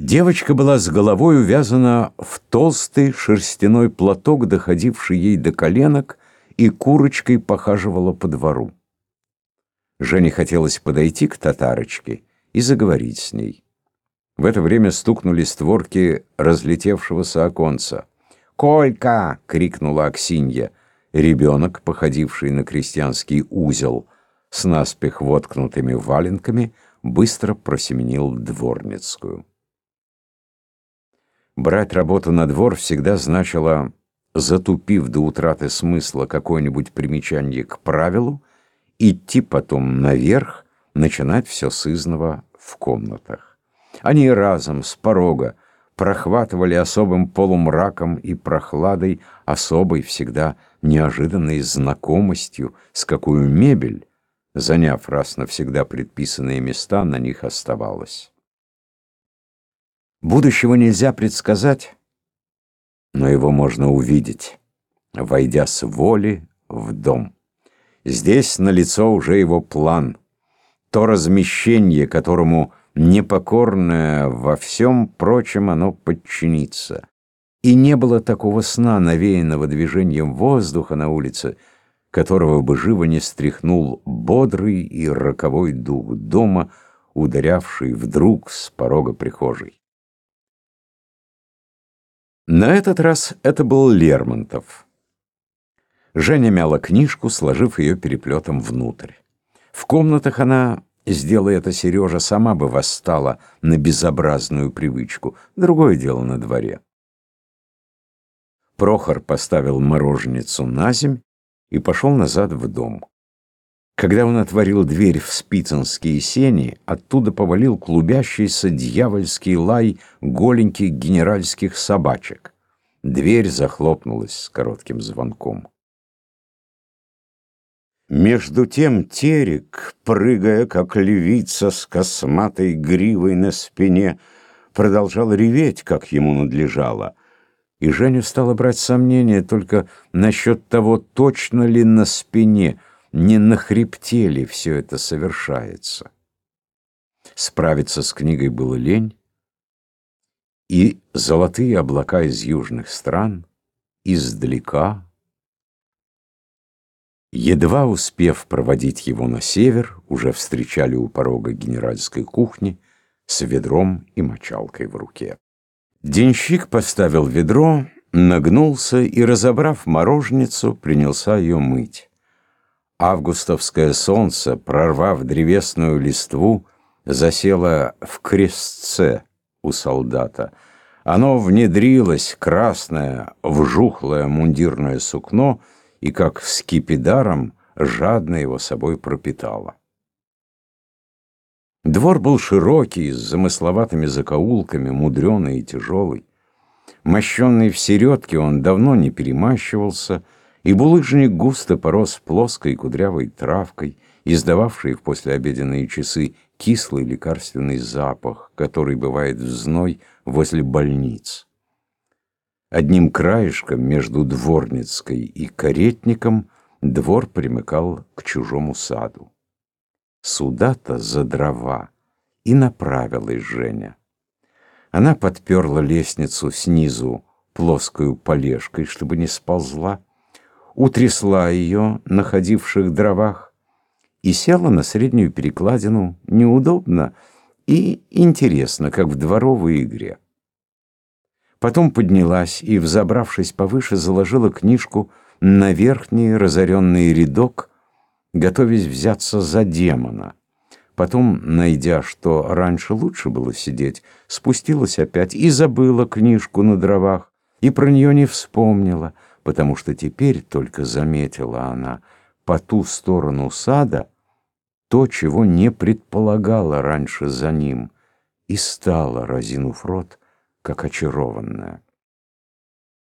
Девочка была с головой увязана в толстый шерстяной платок, доходивший ей до коленок, и курочкой похаживала по двору. Жене хотелось подойти к татарочке и заговорить с ней. В это время стукнули створки разлетевшегося оконца. «Колька!» — крикнула Аксинья. Ребенок, походивший на крестьянский узел, с наспех воткнутыми валенками, быстро просеменил дворницкую. Брать работу на двор всегда значило, затупив до утраты смысла какое-нибудь примечание к правилу, идти потом наверх, начинать все с изного в комнатах. Они разом, с порога, прохватывали особым полумраком и прохладой, особой всегда неожиданной знакомостью, с какую мебель, заняв раз навсегда предписанные места, на них оставалась. Будущего нельзя предсказать, но его можно увидеть, войдя с воли в дом. Здесь налицо уже его план, то размещение, которому непокорное во всем прочем оно подчинится. И не было такого сна, навеянного движением воздуха на улице, которого бы живо не стряхнул бодрый и роковой дух дома, ударявший вдруг с порога прихожей. На этот раз это был Лермонтов. Женя мяла книжку, сложив ее переплетом внутрь. В комнатах она, сделая это Сережа, сама бы восстала на безобразную привычку. Другое дело на дворе. Прохор поставил мороженицу на земь и пошел назад в дом. Когда он отворил дверь в спицинские сени, оттуда повалил клубящийся дьявольский лай голеньких генеральских собачек. Дверь захлопнулась с коротким звонком. Между тем Терек, прыгая, как львица с косматой гривой на спине, продолжал реветь, как ему надлежало. И Женя стала брать сомнения только насчет того, точно ли на спине — не на хребте ли все это совершается. Справиться с книгой было лень, и золотые облака из южных стран, издалека, едва успев проводить его на север, уже встречали у порога генеральской кухни с ведром и мочалкой в руке. Денщик поставил ведро, нагнулся и, разобрав мороженицу, принялся ее мыть. Августовское солнце, прорвав древесную листву, засело в крестце у солдата. Оно внедрилось, красное, в жухлое мундирное сукно, и, как скипидаром, жадно его собой пропитало. Двор был широкий, с замысловатыми закоулками, мудреный и тяжелый. Мощенный в середке, он давно не перемащивался — и булыжник густо порос плоской кудрявой травкой, издававшей в послеобеденные часы кислый лекарственный запах, который бывает в зной возле больниц. Одним краешком между дворницкой и каретником двор примыкал к чужому саду. Сюда-то за дрова и направилась Женя. Она подперла лестницу снизу плоскую полежкой, чтобы не сползла, утрясла ее, находивших дровах, и села на среднюю перекладину неудобно и интересно, как в дворовой игре. Потом поднялась и, взобравшись повыше, заложила книжку на верхний разоренный рядок, готовясь взяться за демона. Потом, найдя, что раньше лучше было сидеть, спустилась опять и забыла книжку на дровах, и про нее не вспомнила — потому что теперь только заметила она по ту сторону сада то, чего не предполагала раньше за ним, и стала, разинув рот, как очарованная.